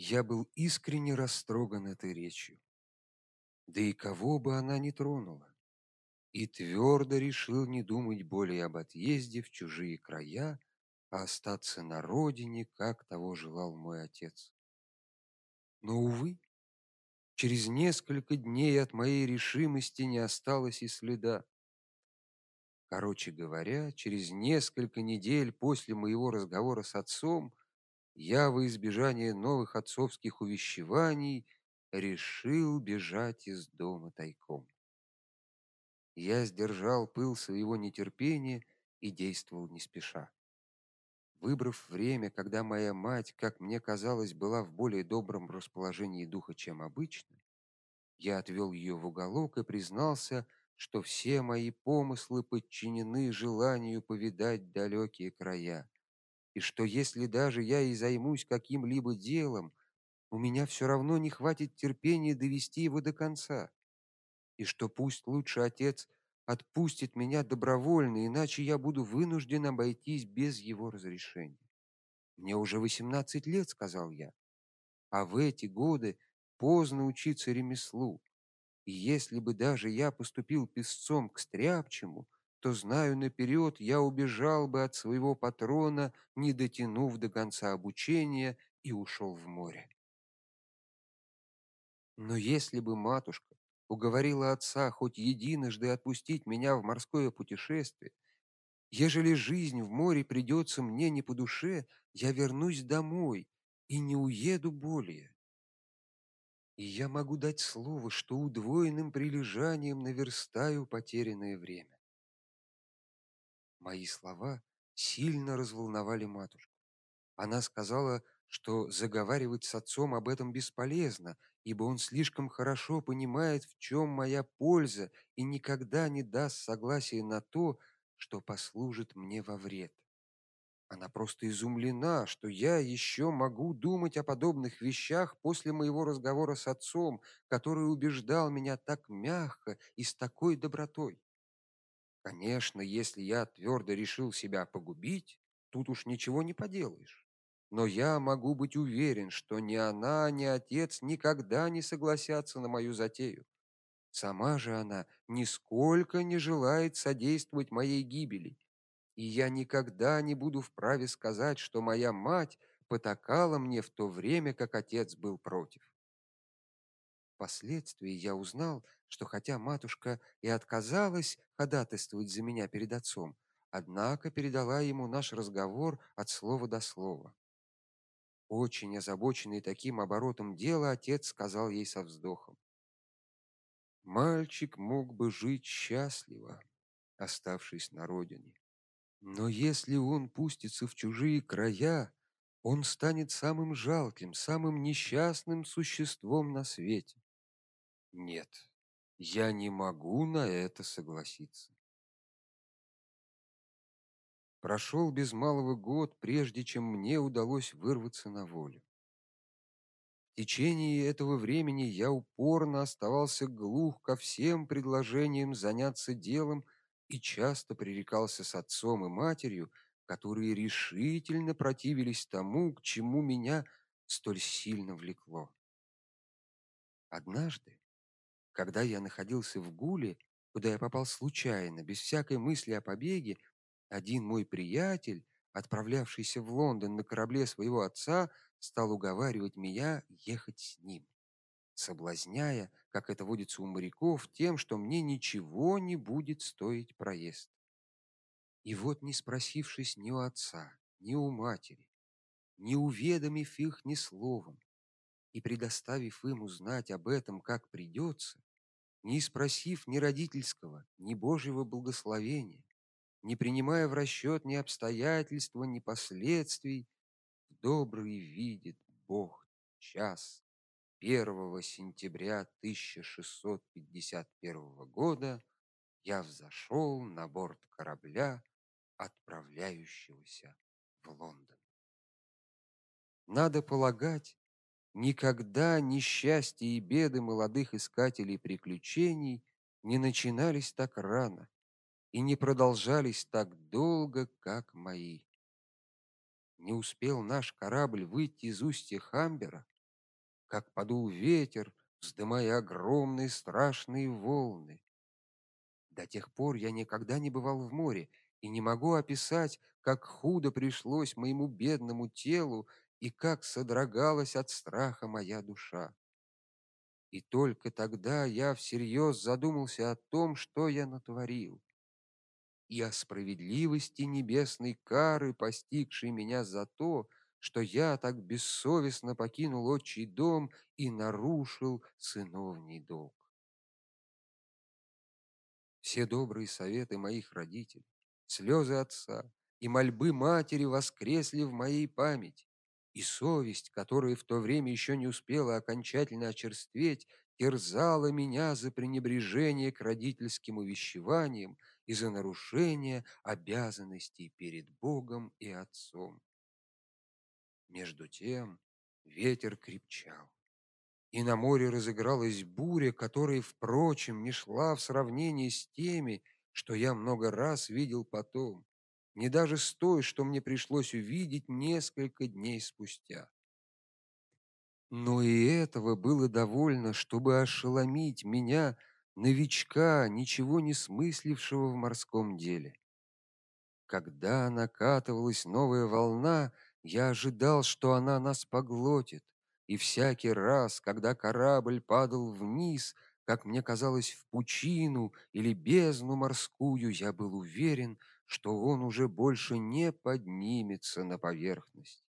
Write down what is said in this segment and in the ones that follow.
Я был искренне растроган этой речью. Да и кого бы она ни тронула. И твердо решил не думать более об отъезде в чужие края, а остаться на родине, как того желал мой отец. Но увы, через несколько дней от моей решимости не осталось и следа. Короче говоря, через несколько недель после моего разговора с отцом я во избежание новых отцовских увещеваний решил бежать из дома тайком. Я сдержал пыл своего нетерпения и действовал не спеша. Выбрав время, когда моя мать, как мне казалось, была в более добром расположении духа, чем обычно, я отвел ее в уголок и признался, что все мои помыслы подчинены желанию повидать далекие края, и что если даже я и займусь каким-либо делом, у меня все равно не хватит терпения довести его до конца, и что пусть лучше отец отпустит меня добровольно, иначе я буду вынужден обойтись без его разрешения. Мне уже восемнадцать лет, сказал я. А в эти годы поздно учиться ремеслу. И если бы даже я поступил писцом к стряпчему, то знаю наперед, я убежал бы от своего патрона, не дотянув до конца обучения и ушел в море. Но если бы матушка уговорила отца хоть единожды отпустить меня в морское путешествие, ежели жизнь в море придется мне не по душе, я вернусь домой и не уеду более. И я могу дать слово, что удвоенным прилежанием наверстаю потерянное время. Мои слова сильно разволновали матушку. Она сказала, что заговаривать с отцом об этом бесполезно, ибо он слишком хорошо понимает, в чем моя польза, и никогда не даст согласия на то, что послужит мне во вред. Она просто изумлена, что я еще могу думать о подобных вещах после моего разговора с отцом, который убеждал меня так мягко и с такой добротой. Конечно, если я твердо решил себя погубить, тут уж ничего не поделаешь. Но я могу быть уверен, что ни она, ни отец никогда не согласятся на мою затею. Сама же она нисколько не желает содействовать моей гибели и я никогда не буду вправе сказать, что моя мать потакала мне в то время, как отец был против. Впоследствии я узнал, что хотя матушка и отказалась ходатайствовать за меня перед отцом, однако передала ему наш разговор от слова до слова. Очень озабоченный таким оборотом дела, отец сказал ей со вздохом: Мальчик мог бы жить счастливо, оставшись на родине. Но если он пустится в чужие края, он станет самым жалким, самым несчастным существом на свете. Нет, я не могу на это согласиться. Прошел без малого год, прежде чем мне удалось вырваться на волю. В течение этого времени я упорно оставался глух ко всем предложениям заняться делом и часто пререкался с отцом и матерью, которые решительно противились тому, к чему меня столь сильно влекло. Однажды, когда я находился в Гуле, куда я попал случайно, без всякой мысли о побеге, один мой приятель, отправлявшийся в Лондон на корабле своего отца, стал уговаривать меня ехать с ним соблазняя, как это водится у моряков, тем, что мне ничего не будет стоить проезд. И вот, не спросившись ни у отца, ни у матери, не уведомив их ни словом, и предоставив им узнать об этом, как придется, не спросив ни родительского, ни Божьего благословения, не принимая в расчет ни обстоятельства, ни последствий, добрый видит Бог час 1 сентября 1651 года я взошел на борт корабля, отправляющегося в Лондон. Надо полагать, никогда несчастья и беды молодых искателей приключений не начинались так рано и не продолжались так долго, как мои. Не успел наш корабль выйти из устья Хамбера, как подул ветер, вздымая огромные страшные волны. До тех пор я никогда не бывал в море и не могу описать, как худо пришлось моему бедному телу и как содрогалась от страха моя душа. И только тогда я всерьез задумался о том, что я натворил, и о справедливости небесной кары, постигшей меня за то, что я так бессовестно покинул отчий дом и нарушил сыновний долг. Все добрые советы моих родителей, слезы отца и мольбы матери воскресли в моей памяти и совесть, которая в то время еще не успела окончательно очерстветь, терзала меня за пренебрежение к родительским увещеваниям и за нарушение обязанностей перед Богом и Отцом. Между тем ветер крепчал, и на море разыгралась буря, которая, впрочем, не шла в сравнении с теми, что я много раз видел потом не даже с той, что мне пришлось увидеть несколько дней спустя. Но и этого было довольно, чтобы ошеломить меня, новичка, ничего не смыслившего в морском деле. Когда накатывалась новая волна, я ожидал, что она нас поглотит, и всякий раз, когда корабль падал вниз, как мне казалось, в пучину или бездну морскую, я был уверен, что он уже больше не поднимется на поверхность.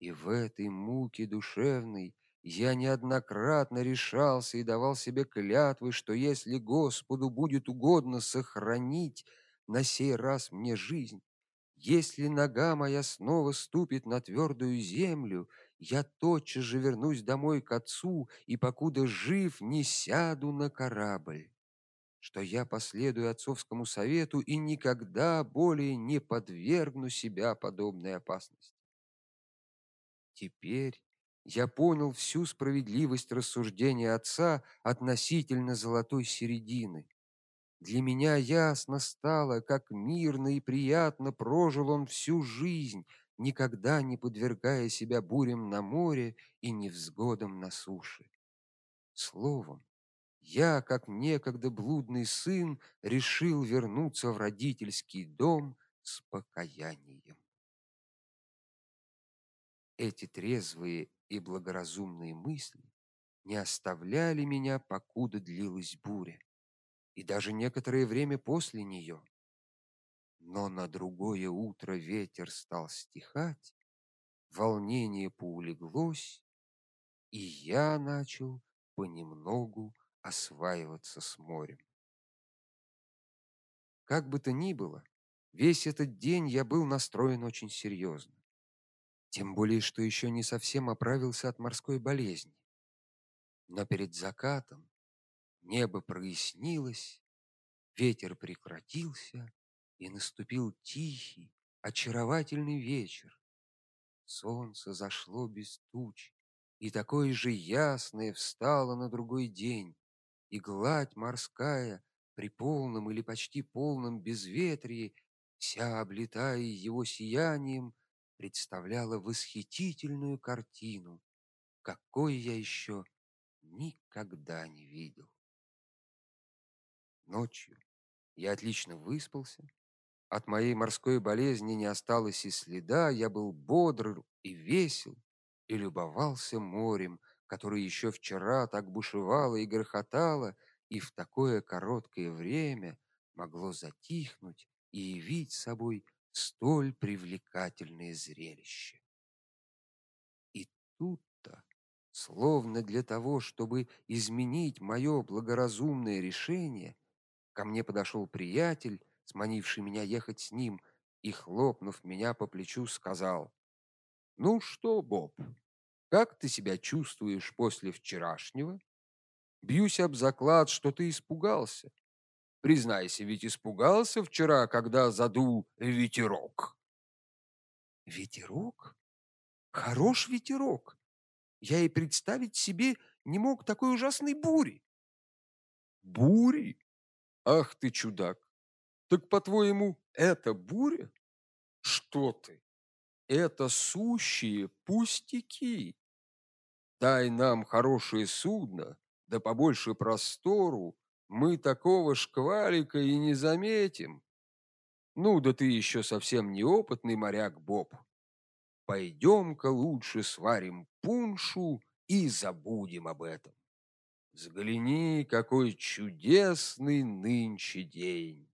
И в этой муке душевной я неоднократно решался и давал себе клятвы, что если Господу будет угодно сохранить на сей раз мне жизнь, если нога моя снова ступит на твердую землю, я тотчас же вернусь домой к отцу и покуда жив, не сяду на корабль что я последую отцовскому совету и никогда более не подвергну себя подобной опасности. Теперь я понял всю справедливость рассуждения отца относительно золотой середины. Для меня ясно стало, как мирно и приятно прожил он всю жизнь, никогда не подвергая себя бурям на море и невзгодам на суше. Словом, я, как некогда блудный сын, решил вернуться в родительский дом с покаянием. Эти трезвые и благоразумные мысли не оставляли меня, покуда длилась буря, и даже некоторое время после нее. Но на другое утро ветер стал стихать, волнение поулеглось, и я начал понемногу осваиваться с морем. Как бы то ни было, весь этот день я был настроен очень серьезно. Тем более, что еще не совсем оправился от морской болезни. Но перед закатом небо прояснилось, ветер прекратился, и наступил тихий, очаровательный вечер. Солнце зашло без туч, и такое же ясное встало на другой день, и гладь морская при полном или почти полном безветрии, вся облитая его сиянием, представляла восхитительную картину, какой я еще никогда не видел. Ночью я отлично выспался, от моей морской болезни не осталось и следа, я был бодр и весел и любовался морем, которое еще вчера так бушевало и грохотало, и в такое короткое время могло затихнуть и явить собой столь привлекательное зрелище. И тут-то, словно для того, чтобы изменить мое благоразумное решение, ко мне подошел приятель, сманивший меня ехать с ним, и хлопнув меня по плечу, сказал: "Ну что, Боб, как ты себя чувствуешь после вчерашнего? Бьюсь об заклад, что ты испугался. Признайся, ведь испугался вчера, когда задул ветерок. Ветерок? Хорош ветерок. Я и представить себе не мог такой ужасной бури. Бури? Ах ты чудак. Так по-твоему, это буря? Что ты? Это сущие пустяки. Дай нам хорошее судно, да побольше простору, мы такого шквалика и не заметим. Ну, да ты еще совсем неопытный моряк, Боб. Пойдем-ка лучше сварим пуншу и забудем об этом. Взгляни, какой чудесный нынче день.